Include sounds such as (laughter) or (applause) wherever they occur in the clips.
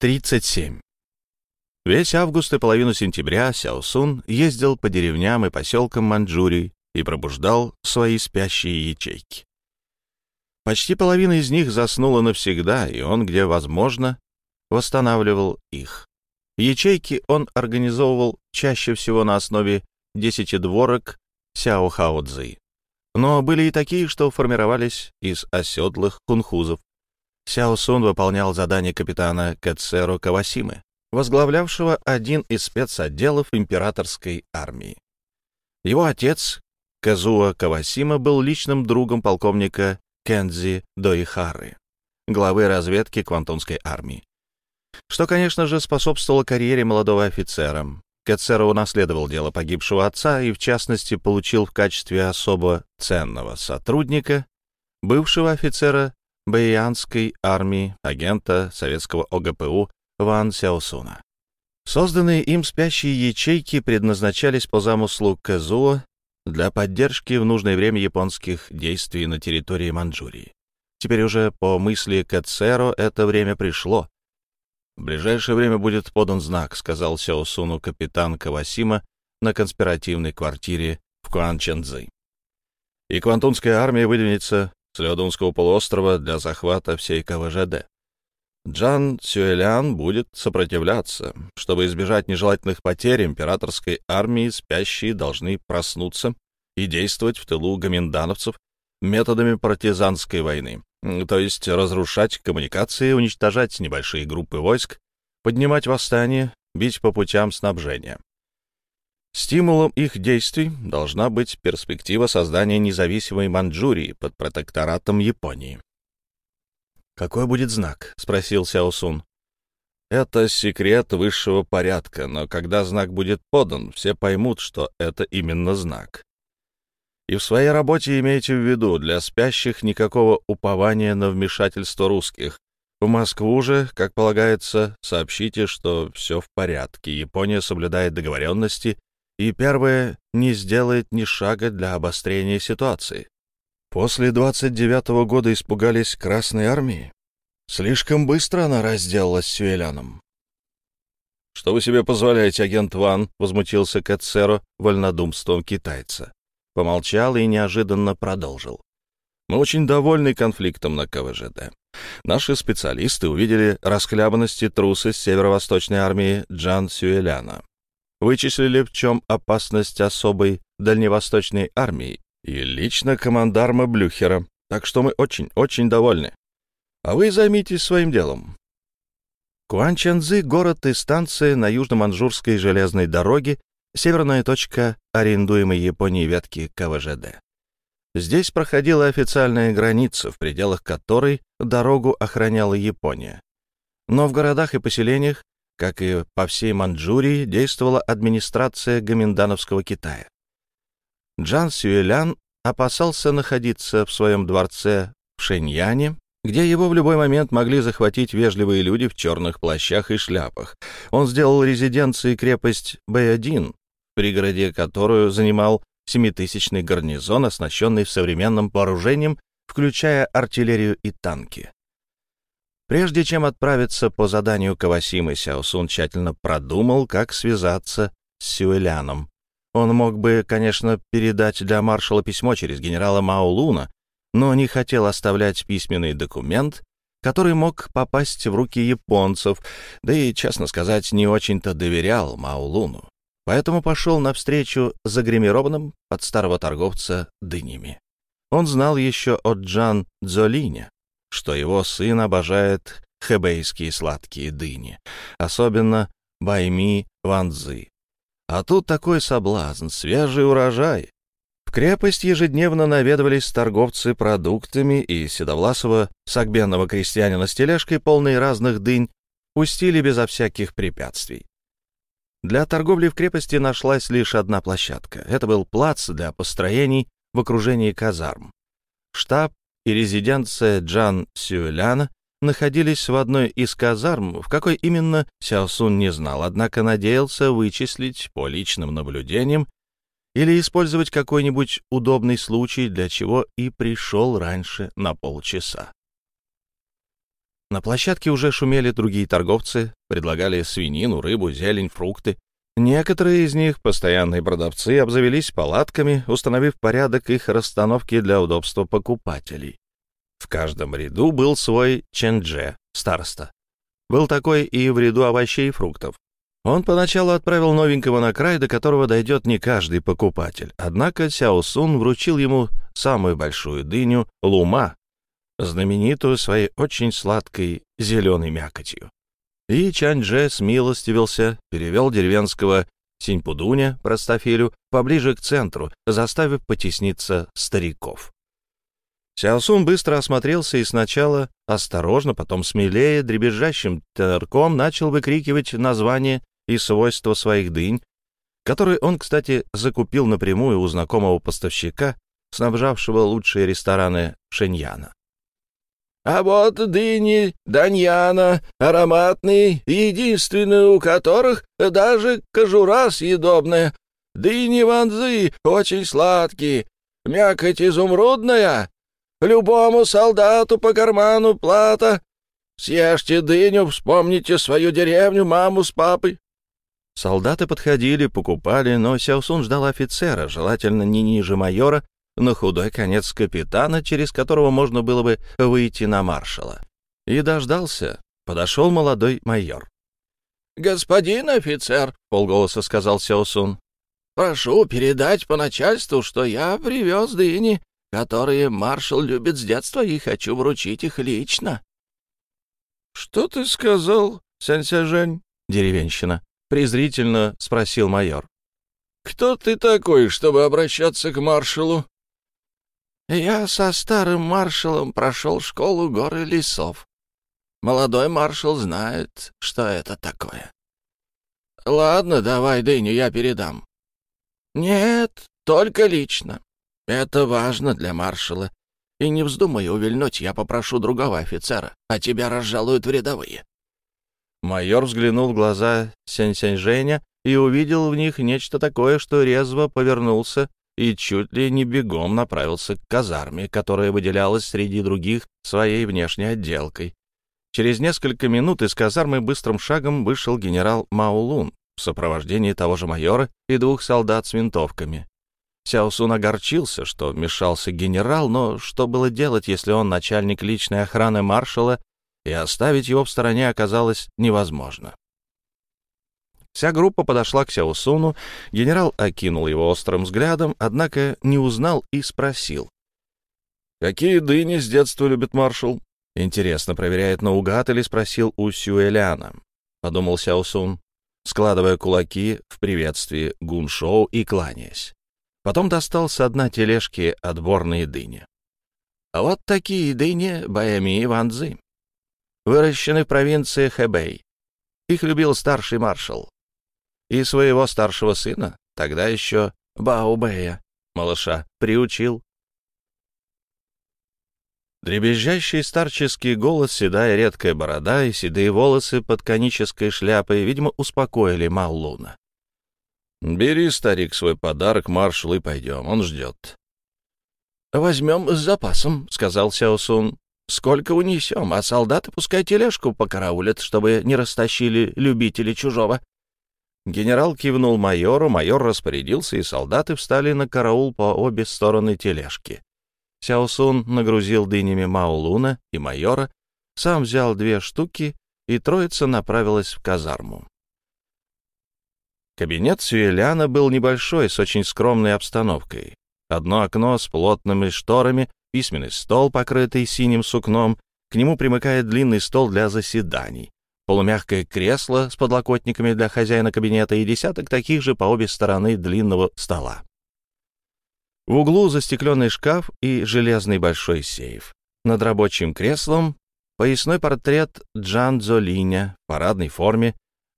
37. Весь август и половину сентября Сяосун ездил по деревням и поселкам Манчжурии и пробуждал свои спящие ячейки. Почти половина из них заснула навсегда, и он, где возможно, восстанавливал их. Ячейки он организовывал чаще всего на основе десятидворок Сяо Хао. Но были и такие, что формировались из оседлых кунхузов, Сяо Сун выполнял задание капитана Кэцеру Кавасимы, возглавлявшего один из спецотделов императорской армии. Его отец, Казуа Кавасима, был личным другом полковника Кензи Доихары, главы разведки Квантунской армии. Что, конечно же, способствовало карьере молодого офицера. Кэцера унаследовал дело погибшего отца и, в частности, получил в качестве особо ценного сотрудника бывшего офицера Бэйянской армии, агента советского ОГПУ Ван Сяосуна. Созданные им спящие ячейки предназначались по замыслу Кэзуо для поддержки в нужное время японских действий на территории Манчжурии. Теперь уже по мысли Кэцеро это время пришло. «В ближайшее время будет подан знак», — сказал Сяосуну капитан Кавасима на конспиративной квартире в Куанчэнцзы. «И Квантунская армия выдвинется с Леодунского полуострова для захвата всей КВЖД. Джан Сюэлян будет сопротивляться. Чтобы избежать нежелательных потерь императорской армии, спящие должны проснуться и действовать в тылу гоминдановцев методами партизанской войны, то есть разрушать коммуникации, уничтожать небольшие группы войск, поднимать восстание, бить по путям снабжения. Стимулом их действий должна быть перспектива создания независимой Манчжурии под протекторатом Японии. «Какой будет знак?» — спросил Сяосун. «Это секрет высшего порядка, но когда знак будет подан, все поймут, что это именно знак. И в своей работе имейте в виду, для спящих никакого упования на вмешательство русских. В Москву же, как полагается, сообщите, что все в порядке, Япония соблюдает договоренности и первое не сделает ни шага для обострения ситуации. После 29-го года испугались Красной Армии. Слишком быстро она разделалась с Сюэляном. «Что вы себе позволяете, агент Ван?» — возмутился Кэтсеро вольнодумством китайца. Помолчал и неожиданно продолжил. «Мы очень довольны конфликтом на КВЖД. Наши специалисты увидели расхлябанность и трусость северо-восточной армии Джан Сюэляна вычислили, в чем опасность особой дальневосточной армии и лично командарма Блюхера, так что мы очень-очень довольны. А вы займитесь своим делом. Куанчанзы — город и станция на южно-манжурской железной дороге, северная точка арендуемой Японией ветки КВЖД. Здесь проходила официальная граница, в пределах которой дорогу охраняла Япония. Но в городах и поселениях как и по всей Манчжурии, действовала администрация Гоминдановского Китая. Джан Сюэлян опасался находиться в своем дворце в Шэньяне, где его в любой момент могли захватить вежливые люди в черных плащах и шляпах. Он сделал резиденцией крепость Б-1, в пригороде которую занимал семитысячный гарнизон, оснащенный современным вооружением, включая артиллерию и танки. Прежде чем отправиться по заданию Кавасимы, Сяосун тщательно продумал, как связаться с Сюэляном. Он мог бы, конечно, передать для маршала письмо через генерала Маулуна, но не хотел оставлять письменный документ, который мог попасть в руки японцев, да и, честно сказать, не очень-то доверял Маулуну. Поэтому пошел навстречу загримированным под старого торговца дынями. Он знал еще от Джан Дзолиня, что его сын обожает хэбейские сладкие дыни, особенно байми ванзы. А тут такой соблазн, свежий урожай. В крепость ежедневно наведывались торговцы продуктами, и седовласого сагбенного крестьянина с тележкой, полной разных дынь, пустили безо всяких препятствий. Для торговли в крепости нашлась лишь одна площадка. Это был плац для построений в окружении казарм. Штаб и резиденция Джан Сюэляна находились в одной из казарм, в какой именно Сяосун не знал, однако надеялся вычислить по личным наблюдениям или использовать какой-нибудь удобный случай, для чего и пришел раньше на полчаса. На площадке уже шумели другие торговцы, предлагали свинину, рыбу, зелень, фрукты. Некоторые из них, постоянные продавцы, обзавелись палатками, установив порядок их расстановки для удобства покупателей. В каждом ряду был свой чендже, староста. Был такой и в ряду овощей и фруктов. Он поначалу отправил новенького на край, до которого дойдет не каждый покупатель. Однако Сяо Сун вручил ему самую большую дыню — лума, знаменитую своей очень сладкой зеленой мякотью. И Чаньже смилостивился, перевел деревенского Синьпудуня, простофилю, поближе к центру, заставив потесниться стариков. Сяосун быстро осмотрелся и сначала осторожно, потом смелее, дребезжащим терком начал выкрикивать название и свойства своих дынь, которые он, кстати, закупил напрямую у знакомого поставщика, снабжавшего лучшие рестораны Шеньяна. А вот дыни Даньяна, ароматные, единственные у которых даже кожура съедобная. Дыни ванзы очень сладкие, мякоть изумрудная, Любому солдату по карману плата. Съешьте дыню, вспомните свою деревню, маму с папой». Солдаты подходили, покупали, но Сяосун ждал офицера, желательно не ниже майора, на худой конец капитана, через которого можно было бы выйти на маршала. И дождался. Подошел молодой майор. «Господин офицер», — полголоса сказал Сяосун, — «прошу передать по начальству, что я привез дыни которые маршал любит с детства, и хочу вручить их лично». «Что ты сказал, Сянся-Жень?» деревенщина, презрительно спросил майор. «Кто ты такой, чтобы обращаться к маршалу?» «Я со старым маршалом прошел школу горы лесов. Молодой маршал знает, что это такое». «Ладно, давай дыню, я передам». «Нет, только лично. Это важно для маршала. И не вздумай увильнуть, я попрошу другого офицера, а тебя разжалуют в рядовые». Майор взглянул в глаза Сянь-Сянь-Женя и увидел в них нечто такое, что резво повернулся и чуть ли не бегом направился к казарме, которая выделялась среди других своей внешней отделкой. Через несколько минут из казармы быстрым шагом вышел генерал Маулун в сопровождении того же майора и двух солдат с винтовками. Сяосун огорчился, что вмешался генерал, но что было делать, если он начальник личной охраны маршала, и оставить его в стороне оказалось невозможно. Вся группа подошла к Сяосуну, генерал окинул его острым взглядом, однако не узнал и спросил. «Какие дыни с детства любит маршал?» «Интересно, проверяет наугад или спросил у Сюэляна?» — подумал Сяосун, складывая кулаки в приветствии Гуншоу и кланяясь. Потом достал с дна тележки отборные дыни. А вот такие дыни Баэми и Ванзы. Выращены в провинции Хэбэй. Их любил старший маршал. И своего старшего сына, тогда еще Баобэя, малыша, приучил. Дребезжащий старческий голос, седая редкая борода и седые волосы под конической шляпой, видимо, успокоили Маллуна. «Бери, старик, свой подарок маршалу и пойдем, он ждет». «Возьмем с запасом», — сказал Сяосун. «Сколько унесем, а солдаты пускай тележку покараулят, чтобы не растащили любители чужого». Генерал кивнул майору, майор распорядился, и солдаты встали на караул по обе стороны тележки. Сяосун нагрузил дынями Маулуна и майора, сам взял две штуки, и троица направилась в казарму. Кабинет Сюэляна был небольшой, с очень скромной обстановкой. Одно окно с плотными шторами, письменный стол, покрытый синим сукном, к нему примыкает длинный стол для заседаний, полумягкое кресло с подлокотниками для хозяина кабинета и десяток таких же по обе стороны длинного стола. В углу застекленный шкаф и железный большой сейф. Над рабочим креслом поясной портрет Джан Золиня в парадной форме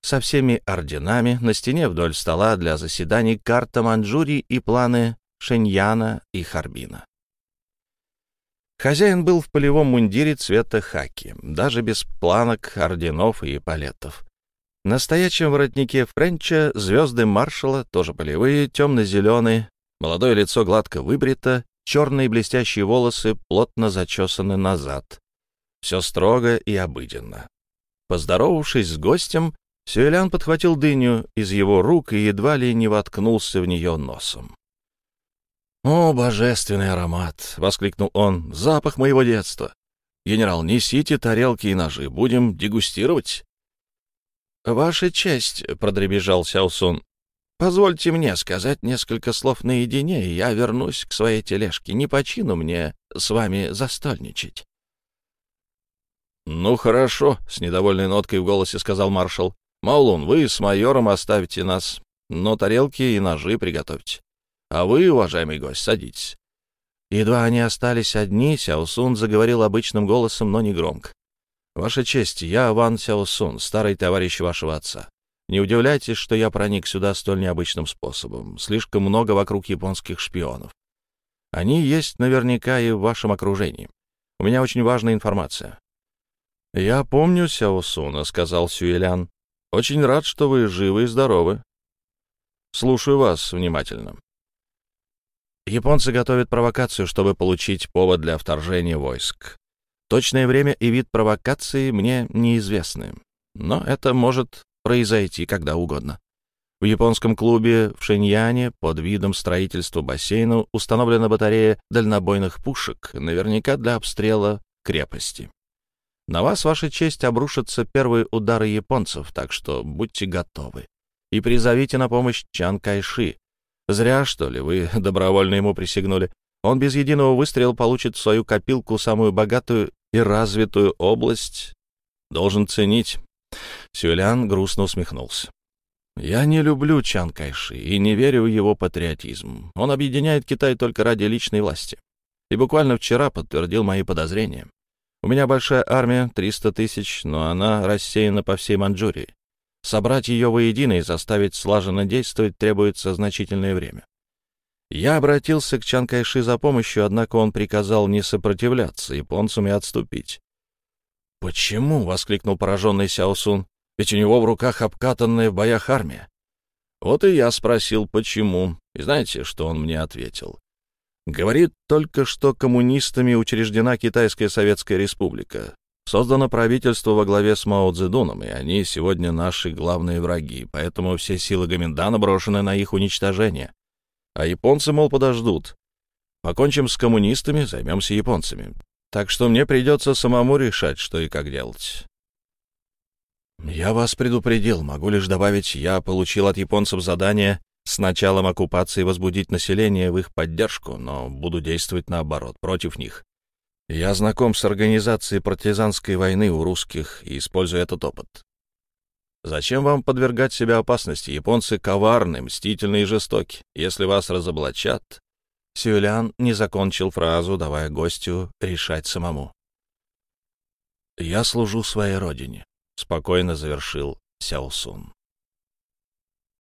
со всеми орденами, на стене вдоль стола для заседаний карта Манчжурии и планы Шеньяна и Харбина. Хозяин был в полевом мундире цвета хаки, даже без планок, орденов и палетов. На стоячем воротнике Френча звезды маршала, тоже полевые, темно-зеленые, молодое лицо гладко выбрито, черные блестящие волосы плотно зачесаны назад. все строго и обыденно. Поздоровавшись с гостем, Сюэлян подхватил дыню из его рук и едва ли не воткнулся в нее носом. «О, божественный аромат!» — воскликнул он. «Запах моего детства! Генерал, несите тарелки и ножи, будем дегустировать». «Ваша честь», — продребежал Сяосун, — «позвольте мне сказать несколько слов наедине, и я вернусь к своей тележке. Не почину мне с вами застольничать». «Ну, хорошо», — с недовольной ноткой в голосе сказал маршал. «Маулун, вы с майором оставите нас, но тарелки и ножи приготовьте. А вы, уважаемый гость, садитесь». Едва они остались одни, Сяосун заговорил обычным голосом, но не громко. «Ваша честь, я Ван Сяосун, старый товарищ вашего отца. Не удивляйтесь, что я проник сюда столь необычным способом. Слишком много вокруг японских шпионов. Они есть наверняка и в вашем окружении. У меня очень важная информация». «Я помню Сяосуна», — сказал Сюэлян. «Очень рад, что вы живы и здоровы. Слушаю вас внимательно». Японцы готовят провокацию, чтобы получить повод для вторжения войск. Точное время и вид провокации мне неизвестны, но это может произойти когда угодно. В японском клубе в Шэньяне под видом строительства бассейна установлена батарея дальнобойных пушек, наверняка для обстрела крепости. На вас, Ваша честь, обрушатся первые удары японцев, так что будьте готовы. И призовите на помощь Чан Кайши. Зря, что ли, вы (laughs) добровольно ему присягнули. Он без единого выстрела получит в свою копилку самую богатую и развитую область. Должен ценить. Сюэлян грустно усмехнулся. Я не люблю Чан Кайши и не верю в его патриотизм. Он объединяет Китай только ради личной власти. И буквально вчера подтвердил мои подозрения. У меня большая армия, 300 тысяч, но она рассеяна по всей Манчжурии. Собрать ее воедино и заставить слаженно действовать требуется значительное время. Я обратился к Чан Кайши за помощью, однако он приказал не сопротивляться японцам и отступить. «Почему?» — воскликнул пораженный Сяосун. «Ведь у него в руках обкатанная в боях армия». Вот и я спросил, почему. И знаете, что он мне ответил? Говорит только, что коммунистами учреждена Китайская Советская Республика. Создано правительство во главе с Мао Цзэдуном, и они сегодня наши главные враги, поэтому все силы Гоминдана брошены на их уничтожение. А японцы, мол, подождут. Покончим с коммунистами, займемся японцами. Так что мне придется самому решать, что и как делать. Я вас предупредил, могу лишь добавить, я получил от японцев задание с началом оккупации возбудить население в их поддержку, но буду действовать наоборот, против них. Я знаком с организацией партизанской войны у русских и использую этот опыт. Зачем вам подвергать себя опасности? Японцы коварны, мстительны и жестоки. Если вас разоблачат...» Сюэлян не закончил фразу, давая гостю решать самому. «Я служу своей родине», — спокойно завершил Сяосун.